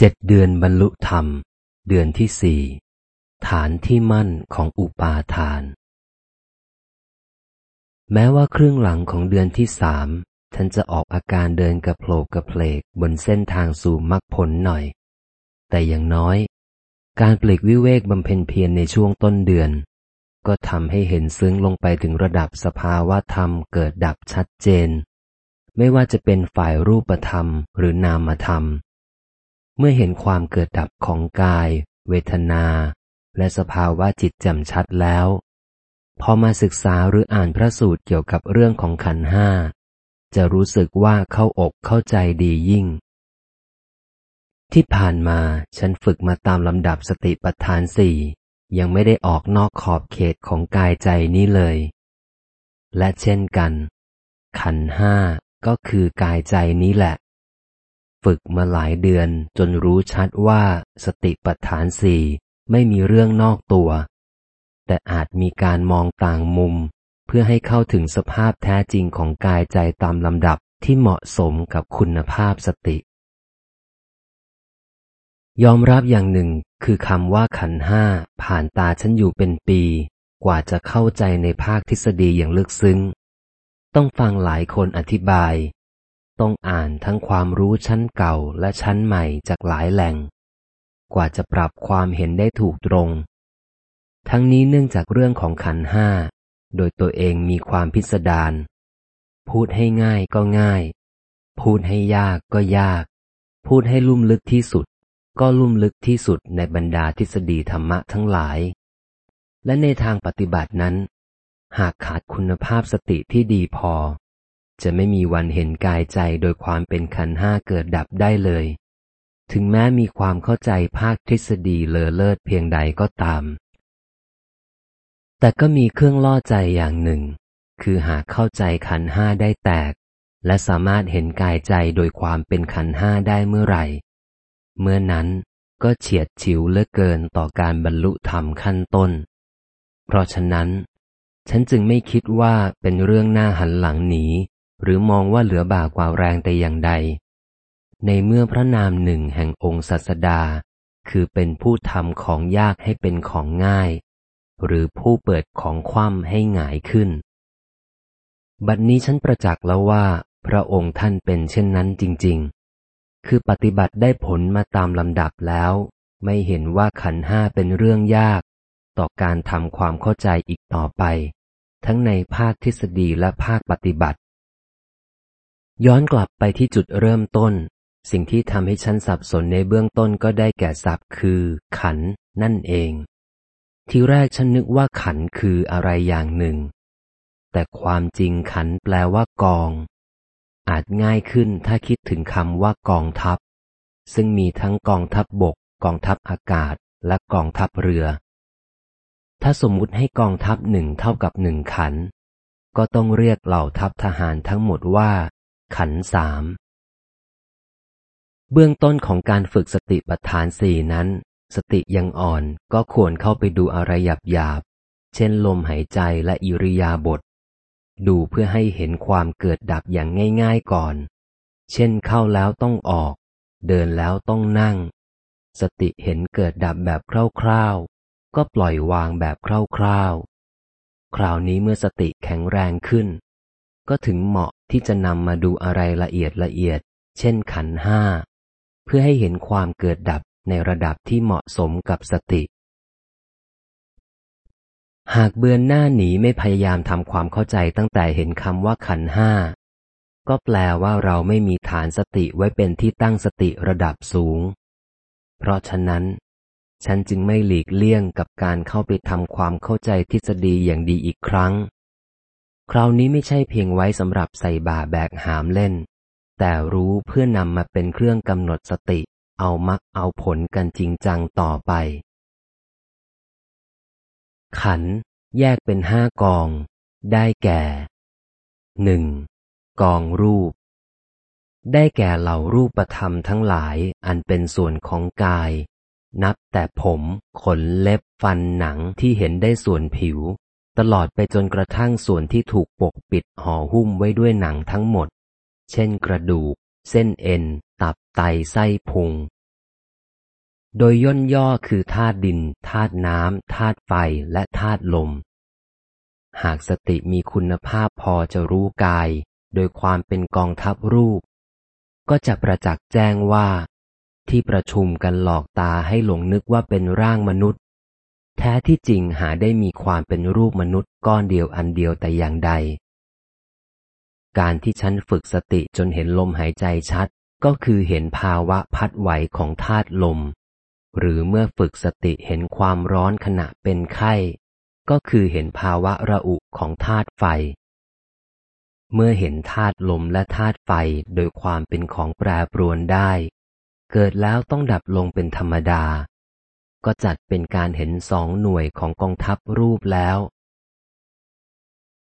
เจ็ดเดือนบรรลุธรรม เดือนที่สี่ฐานที่มั่นของอุปาทาน แม้ว่าครึ่งหลังของเดือนที่สามท่านจะออกอาการเดินกระโผลกกระเพลกบนเส้นทางสู่มรรคผลหน่อย แต่อย่างน้อย การปลีกวิเวกบำเพ็ญเพียรในช่วงต้นเดือน ก็ทำให้เห็นซึ้งลงไปถึงระดับสภาวะธรรมเกิดดับชัดเจน ไม่ว่าจะเป็นฝ่ายรูปธรรมหรือนามธรรม เมื่อเห็นความเกิดดับของกาย เวทนา และสภาวะจิตแจ่มชัดแล้ว พอมาศึกษาหรืออ่านพระสูตรเกี่ยวกับเรื่องของขันห้า จะรู้สึกว่าเข้าอกเข้าใจดียิ่ง ที่ผ่านมาฉันฝึกมาตามลำดับสติปัฏฐานสี่ยังไม่ได้ออกนอกขอบเขตของกายใจนี้เลย และเช่นกัน ขันห้าก็คือกายใจนี้แหละ ฝึกมาหลายเดือนจนรู้ชัดว่าสติปัฏฐานสี่ไม่มีเรื่องนอกตัว แต่อาจมีการมองต่างมุม เพื่อให้เข้าถึงสภาพแท้จริงของกายใจตามลำดับที่เหมาะสมกับคุณภาพสติ ยอมรับอย่างหนึ่งคือคำว่าขันห้าผ่านตาฉันอยู่เป็นปี กว่าจะเข้าใจในภาคทฤษฎีอย่างลึกซึ้ง ต้องฟังหลายคนอธิบาย ต้องอ่านทั้งความรู้ชั้นเก่าและชั้นใหม่จากหลายแหล่ง กว่าจะปรับความเห็นได้ถูกตรง ทั้งนี้เนื่องจากเรื่องของขันห้า โดยตัวเองมีความพิสดาร พูดให้ง่ายก็ง่าย พูดให้ยากก็ยาก พูดให้ลุ่มลึกที่สุด ก็ลุ่มลึกที่สุดในบรรดาทฤษฎีธรรมะทั้งหลาย และในทางปฏิบัตินั้น หากขาดคุณภาพสติที่ดีพอ จะไม่มีวันเห็นกายใจโดยความเป็นขันห้าเกิดดับได้เลย ถึงแม้มีความเข้าใจภาคทฤษฎีเลอเลิศเพียงใดก็ตาม แต่ก็มีเครื่องล่อใจอย่างหนึ่ง คือหากเข้าใจขันห้าได้แตก และสามารถเห็นกายใจโดยความเป็นขันห้าได้เมื่อไหร่ เมื่อนั้นก็เฉียดฉิวเลือเกินต่อการบรรลุธรรมขั้นต้น เพราะฉะนั้น ฉันจึงไม่คิดว่าเป็นเรื่องหน้าหันหลังหนี หรือมองว่าเหลือบากกว่าแรงแต่อย่างใด ในเมื่อพระนามหนึ่งแห่งองค์ศาสดา คือเป็นผู้ทำของยากให้เป็นของง่าย หรือผู้เปิดของคว่ำให้หงายขึ้น บัดนี้ฉันประจักษ์แล้วว่า พระองค์ท่านเป็นเช่นนั้นจริง ๆ คือปฏิบัติได้ผลมาตามลำดับแล้ว ไม่เห็นว่าขันห้าเป็นเรื่องยาก ต่อการทำความเข้าใจอีกต่อไป ทั้งในภาคทฤษฎีและภาคปฏิบัติ ย้อนกลับไปที่จุดเริ่มต้น สิ่งที่ทำให้ฉันสับสนในเบื้องต้นก็ได้แก่ศัพท์คือ ขันนั่นเอง ทีแรกฉันนึกว่าขันคืออะไรอย่างหนึ่ง แต่ความจริงขันแปลว่ากอง อาจง่ายขึ้นถ้าคิดถึงคำว่ากองทัพ ซึ่งมีทั้งกองทัพบบก กองทัพอากาศ และกองทัพเรือ ถ้าสมมุติให้กองทัพหนึ่งเท่ากับหนึ่งขัน ก็ต้องเรียกเหล่าทัพทหารทั้งหมดว่า ขันสามเบื้องต้นของการฝึกสติปัฏฐานสี่นั้น สติยังอ่อนก็ควรเข้าไปดูอะไรหยาบหยาบเช่นลมหายใจและอิริยาบถดูเพื่อให้เห็นความเกิดดับอย่างง่ายๆก่อน เช่นเข้าแล้วต้องออก เดินแล้วต้องนั่ง สติเห็นเกิดดับแบบคร่าวๆ ก็ปล่อยวางแบบคร่าวๆ คราวนี้เมื่อสติแข็งแรงขึ้น ก็ถึงเหมาะที่จะนำมาดูอะไรละเอียดละเอียด เช่นขันห้า เพื่อให้เห็นความเกิดดับในระดับที่เหมาะสมกับสติ หากเบือนหน้าหนีไม่พยายามทำความเข้าใจตั้งแต่เห็นคำว่าขันห้า ก็แปลว่าเราไม่มีฐานสติไว้เป็นที่ตั้งสติระดับสูง เพราะฉะนั้น ฉันจึงไม่หลีกเลี่ยงกับการเข้าไปทำความเข้าใจทฤษฎีอย่างดีอีกครั้ง คราวนี้ไม่ใช่เพียงไว้สำหรับใส่บ่าแบกหามเล่น แต่รู้เพื่อนำมาเป็นเครื่องกำหนดสติ เอามักเอาผลกันจริงจังต่อไป ขันแยกเป็นห้ากอง ได้แก่หนึ่งกองรูป ได้แก่เหล่ารูปธรรมทั้งหลายอันเป็นส่วนของกาย นับแต่ผม ขนเล็บฟันหนังที่เห็นได้ส่วนผิว ตลอดไปจนกระทั่งส่วนที่ถูกปกปิดห่อหุ้มไว้ด้วยหนังทั้งหมด เช่นกระดูก เส้นเอ็น ตับไตไส้พุง โดยย่นย่อคือธาตุดินธาตุน้ำธาตุไฟและธาตุลม หากสติมีคุณภาพพอจะรู้กาย โดยความเป็นกองทัพรูป ก็จะประจักษ์แจ้งว่า ที่ประชุมกันหลอกตาให้หลงนึกว่าเป็นร่างมนุษย์ แท้ที่จริงหาได้มีความเป็นรูปมนุษย์ก้อนเดียวอันเดียวแต่อย่างใด การที่ฉันฝึกสติจนเห็นลมหายใจชัด ก็คือเห็นภาวะพัดไหวของธาตุลม หรือเมื่อฝึกสติเห็นความร้อนขณะเป็นไข้ ก็คือเห็นภาวะระอุของธาตุไฟ เมื่อเห็นธาตุลมและธาตุไฟโดยความเป็นของแปรปรวนได้ เกิดแล้วต้องดับลงเป็นธรรมดา ก็จัดเป็นการเห็นสองหน่วยของกองทัพรูปแล้ว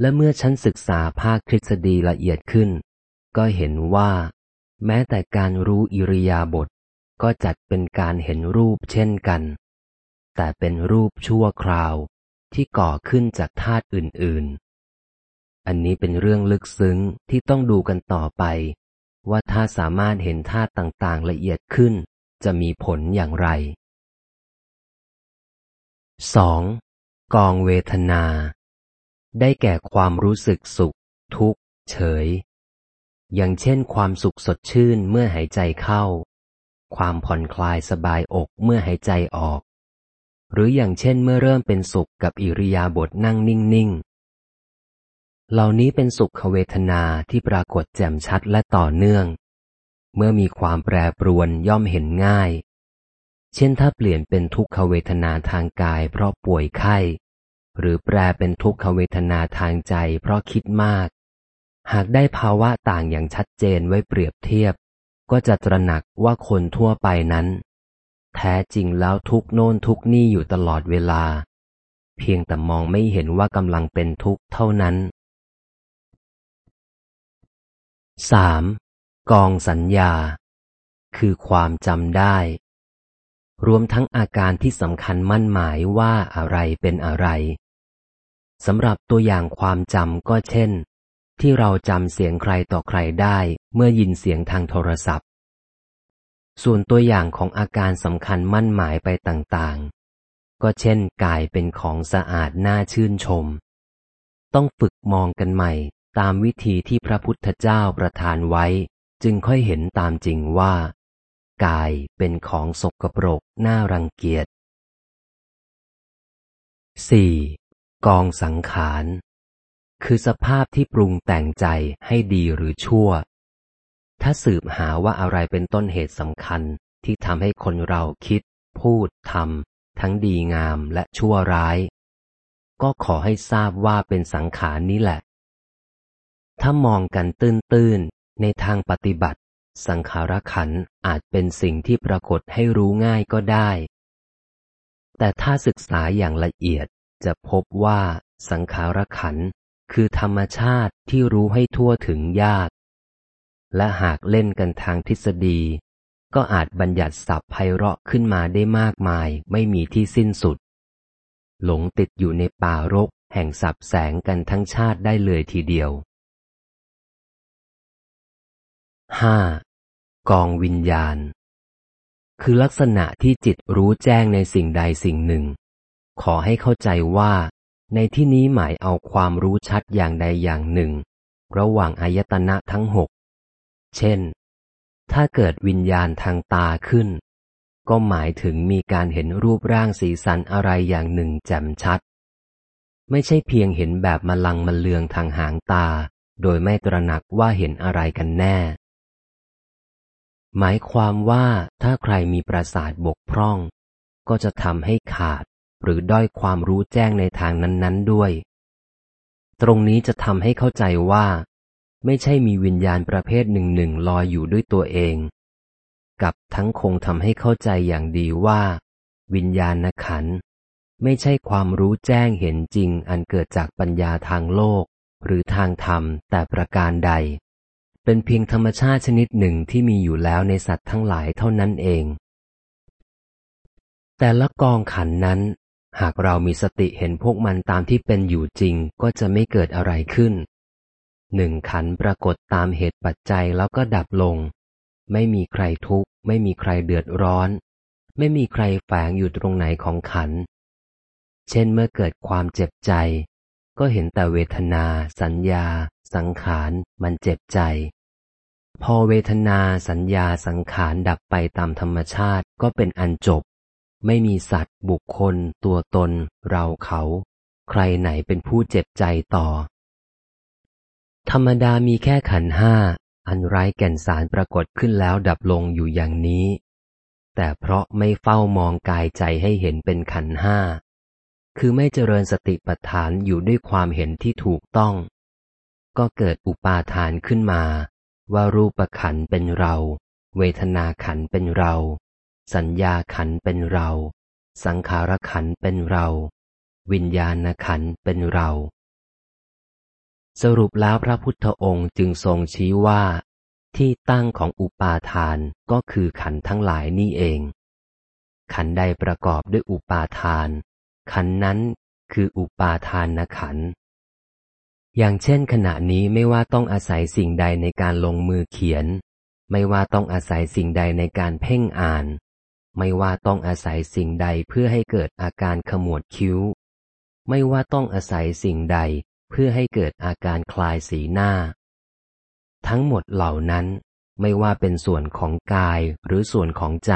และเมื่อฉันศึกษาภาคทฤษฎีละเอียดขึ้น ก็เห็นว่า แม้แต่การรู้อิริยาบถก็จัดเป็นการเห็นรูปเช่นกัน แต่เป็นรูปชั่วคราวที่ก่อขึ้นจากธาตุอื่น ๆ อันนี้เป็นเรื่องลึกซึ้งที่ต้องดูกันต่อไป ว่าถ้าสามารถเห็นธาตุต่างๆละเอียดขึ้น จะมีผลอย่างไร 2. กองเวทนา ได้แก่ความรู้สึกสุข ทุกข์ เฉย อย่างเช่น ความสุขสดชื่นเมื่อหายใจเข้า ความผ่อนคลายสบายอกเมื่อหายใจออก หรืออย่างเช่นเมื่อเริ่มเป็นสุขกับอิริยาบถนั่งนิ่ง ๆ เหล่านี้เป็นสุขเวทนาที่ปรากฏแจ่มชัดและต่อเนื่อง เมื่อมีความแปรปรวนย่อมเห็นง่าย เช่นถ้าเปลี่ยนเป็นทุกขเวทนาทางกายเพราะป่วยไข้ หรือแปลเป็นทุกขเวทนาทางใจเพราะคิดมาก หากได้ภาวะต่างอย่างชัดเจนไว้เปรียบเทียบ ก็จะตระหนักว่าคนทั่วไปนั้น แท้จริงแล้วทุกโน่นทุกนี่อยู่ตลอดเวลา เพียงแต่มองไม่เห็นว่ากำลังเป็นทุกข์เท่านั้น 3. กองสัญญา คือความจำได้ รวมทั้งอาการที่สำคัญมั่นหมายว่าอะไรเป็นอะไรสำหรับตัวอย่างความจำก็เช่น ที่เราจำเสียงใครต่อใครได้เมื่อยินเสียงทางโทรศัพท์ ส่วนตัวอย่างของอาการสำคัญมั่นหมายไปต่างๆ ก็เช่นกายเป็นของสะอาดน่าชื่นชม ต้องฝึกมองกันใหม่ตามวิธีที่พระพุทธเจ้าประทานไว้ จึงค่อยเห็นตามจริงว่า กายเป็นของสกปรกน่ารังเกียจ 4. กองสังขาร คือสภาพที่ปรุงแต่งใจให้ดีหรือชั่ว ถ้าสืบหาว่าอะไรเป็นต้นเหตุสำคัญที่ทำให้คนเราคิด พูดทำทั้งดีงามและชั่วร้าย ก็ขอให้ทราบว่าเป็นสังขารนี้แหละ ถ้ามองกันตื้นๆในทางปฏิบัติ สังขารขันอาจเป็นสิ่งที่ปรากฏให้รู้ง่ายก็ได้ แต่ถ้าศึกษาอย่างละเอียดจะพบว่าสังขารขันคือธรรมชาติที่รู้ให้ทั่วถึงยาก และหากเล่นกันทางทฤษฎี ก็อาจบัญญัติศัพท์ไพเราะขึ้นมาได้มากมายไม่มีที่สิ้นสุด หลงติดอยู่ในป่ารกแห่งสับแสงกันทั้งชาติได้เลยทีเดียว 5. กองวิญญาณ คือลักษณะที่จิตรู้แจ้งในสิ่งใดสิ่งหนึ่ง ขอให้เข้าใจว่า ในที่นี้หมายเอาความรู้ชัดอย่างใดอย่างหนึ่ง ระหว่างอายตนะทั้งหก เช่น ถ้าเกิดวิญญาณทางตาขึ้น ก็หมายถึงมีการเห็นรูปร่างสีสันอะไรอย่างหนึ่งแจ่มชัด ไม่ใช่เพียงเห็นแบบมลังมันเลืองทางหางตา โดยไม่ตระหนักว่าเห็นอะไรกันแน่ หมายความว่าถ้าใครมีประสาทบกพร่อง ก็จะทำให้ขาด หรือด้อยความรู้แจ้งในทางนั้น ๆ ด้วย ตรงนี้จะทำให้เข้าใจว่า ไม่ใช่มีวิญญาณประเภทหนึ่งหนึ่งลอยอยู่ด้วยตัวเอง กับทั้งคงทำให้เข้าใจอย่างดีว่า วิญญาณขันไม่ใช่ความรู้แจ้งเห็นจริงอันเกิดจากปัญญาทางโลก หรือทางธรรมแต่ประการใด เป็นเพียงธรรมชาติชนิดหนึ่งที่มีอยู่แล้วในสัตว์ทั้งหลายเท่านั้นเอง แต่ละกองขันนั้น หากเรามีสติเห็นพวกมันตามที่เป็นอยู่จริงก็จะไม่เกิดอะไรขึ้น หนึ่งขันปรากฏตามเหตุปัจจัยแล้วก็ดับลง ไม่มีใครทุกข์ ไม่มีใครเดือดร้อน ไม่มีใครแฝงอยู่ตรงไหนของขัน เช่นเมื่อเกิดความเจ็บใจ ก็เห็นแต่เวทนา สัญญา สังขาร มันเจ็บใจ พอเวทนาสัญญาสังขารดับไปตามธรรมชาติก็เป็นอันจบ ไม่มีสัตว์ บุคคล ตัวตน เราเขา ใครไหนเป็นผู้เจ็บใจต่อ ธรรมดามีแค่ขันห้า อันไร้แก่นสารปรากฏขึ้นแล้วดับลงอยู่อย่างนี้ แต่เพราะไม่เฝ้ามองกายใจให้เห็นเป็นขันห้า คือไม่เจริญสติปัฏฐานอยู่ด้วยความเห็นที่ถูกต้อง ก็เกิดอุปาทานขึ้นมา ว่ารูปขันเป็นเรา เวทนาขันเป็นเรา สัญญาขันเป็นเรา สังขารขันเป็นเรา วิญญาณขันเป็นเรา สรุปแล้วพระพุทธองค์จึงทรงชี้ว่า ที่ตั้งของอุปาทานก็คือขันทั้งหลายนี่เอง ขันใดประกอบด้วยอุปาทาน ขันนั้นคืออุปาทานนขัน อย่างเช่นขณะนี้ไม่ว่าต้องอาศัยสิ่งใดในการลงมือเขียน ไม่ว่าต้องอาศัยสิ่งใดในการเพ่งอ่าน ไม่ว่าต้องอาศัยสิ่งใดเพื่อให้เกิดอาการขมวดคิ้ว ไม่ว่าต้องอาศัยสิ่งใดเพื่อให้เกิดอาการคลายสีหน้า ทั้งหมดเหล่านั้น ไม่ว่าเป็นส่วนของกายหรือส่วนของใจ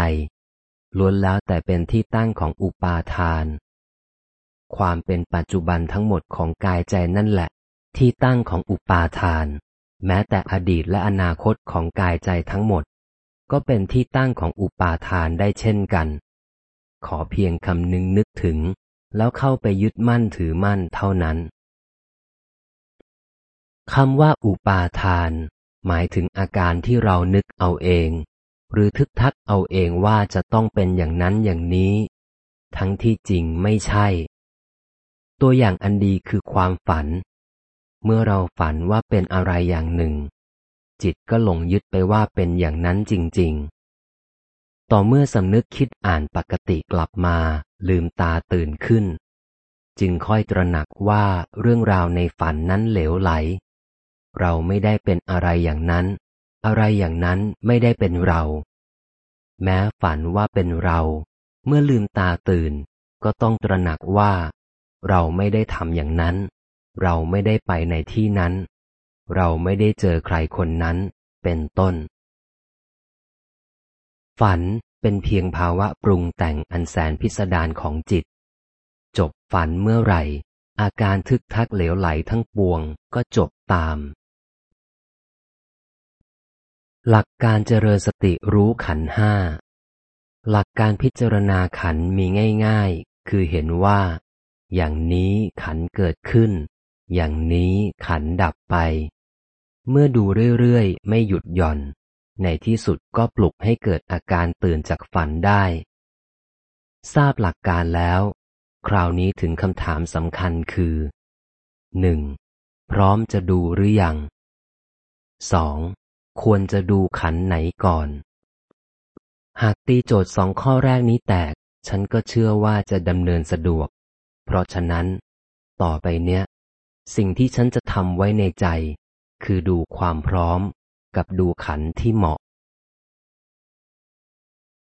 ล้วนแล้วแต่เป็นที่ตั้งของอุปาทาน ความเป็นปัจจุบันทั้งหมดของกายใจนั่นแหละ ที่ตั้งของอุปาทาน แม้แต่อดีตและอนาคตของกายใจทั้งหมด ก็เป็นที่ตั้งของอุปาทานได้เช่นกัน ขอเพียงคำนึงนึกถึง แล้วเข้าไปยึดมั่นถือมั่นเท่านั้นคำว่าอุปาทาน หมายถึงอาการที่เรานึกเอาเอง หรือทึกทักเอาเองว่าจะต้องเป็นอย่างนั้นอย่างนี้ ทั้งที่จริงไม่ใช่ ตัวอย่างอันดีคือความฝัน เมื่อเราฝันว่าเป็นอะไรอย่างหนึ่ง จิตก็หลงยึดไปว่าเป็นอย่างนั้นจริง ๆ ต่อเมื่อสำนึกคิดอ่านปกติกลับมา ลืมตาตื่นขึ้น จึงค่อยตระหนักว่าเรื่องราวในฝันนั้นเหลวไหล เราไม่ได้เป็นอะไรอย่างนั้น อะไรอย่างนั้นไม่ได้เป็นเรา แม้ฝันว่าเป็นเรา เมื่อลืมตาตื่น ก็ต้องตระหนักว่า เราไม่ได้ทำอย่างนั้น เราไม่ได้ไปในที่นั้น เราไม่ได้เจอใครคนนั้น เป็นต้น ฝันเป็นเพียงภาวะปรุงแต่งอันแสนพิสดารของจิต จบฝันเมื่อไหร่ อาการทึกทักเหลวไหลทั้งปวงก็จบตาม หลักการเจริญสติรู้ขันห้า หลักการพิจารณาขันมีง่าย ๆ คือเห็นว่า อย่างนี้ขันเกิดขึ้น อย่างนี้ขันดับไป เมื่อดูเรื่อยๆ ไม่หยุดหย่อน ในที่สุดก็ปลุกให้เกิดอาการตื่นจากฝันได้ ทราบหลักการแล้ว คราวนี้ถึงคำถามสำคัญคือหนึ่งพร้อมจะดูหรือยังสองควรจะดูขันไหนก่อน หากตีโจทย์สองข้อแรกนี้แตก ฉันก็เชื่อว่าจะดำเนินสะดวก เพราะฉะนั้น ต่อไปเนี้ย สิ่งที่ฉันจะทำไว้ในใจ คือดูความพร้อมกับดูขันที่เหมาะ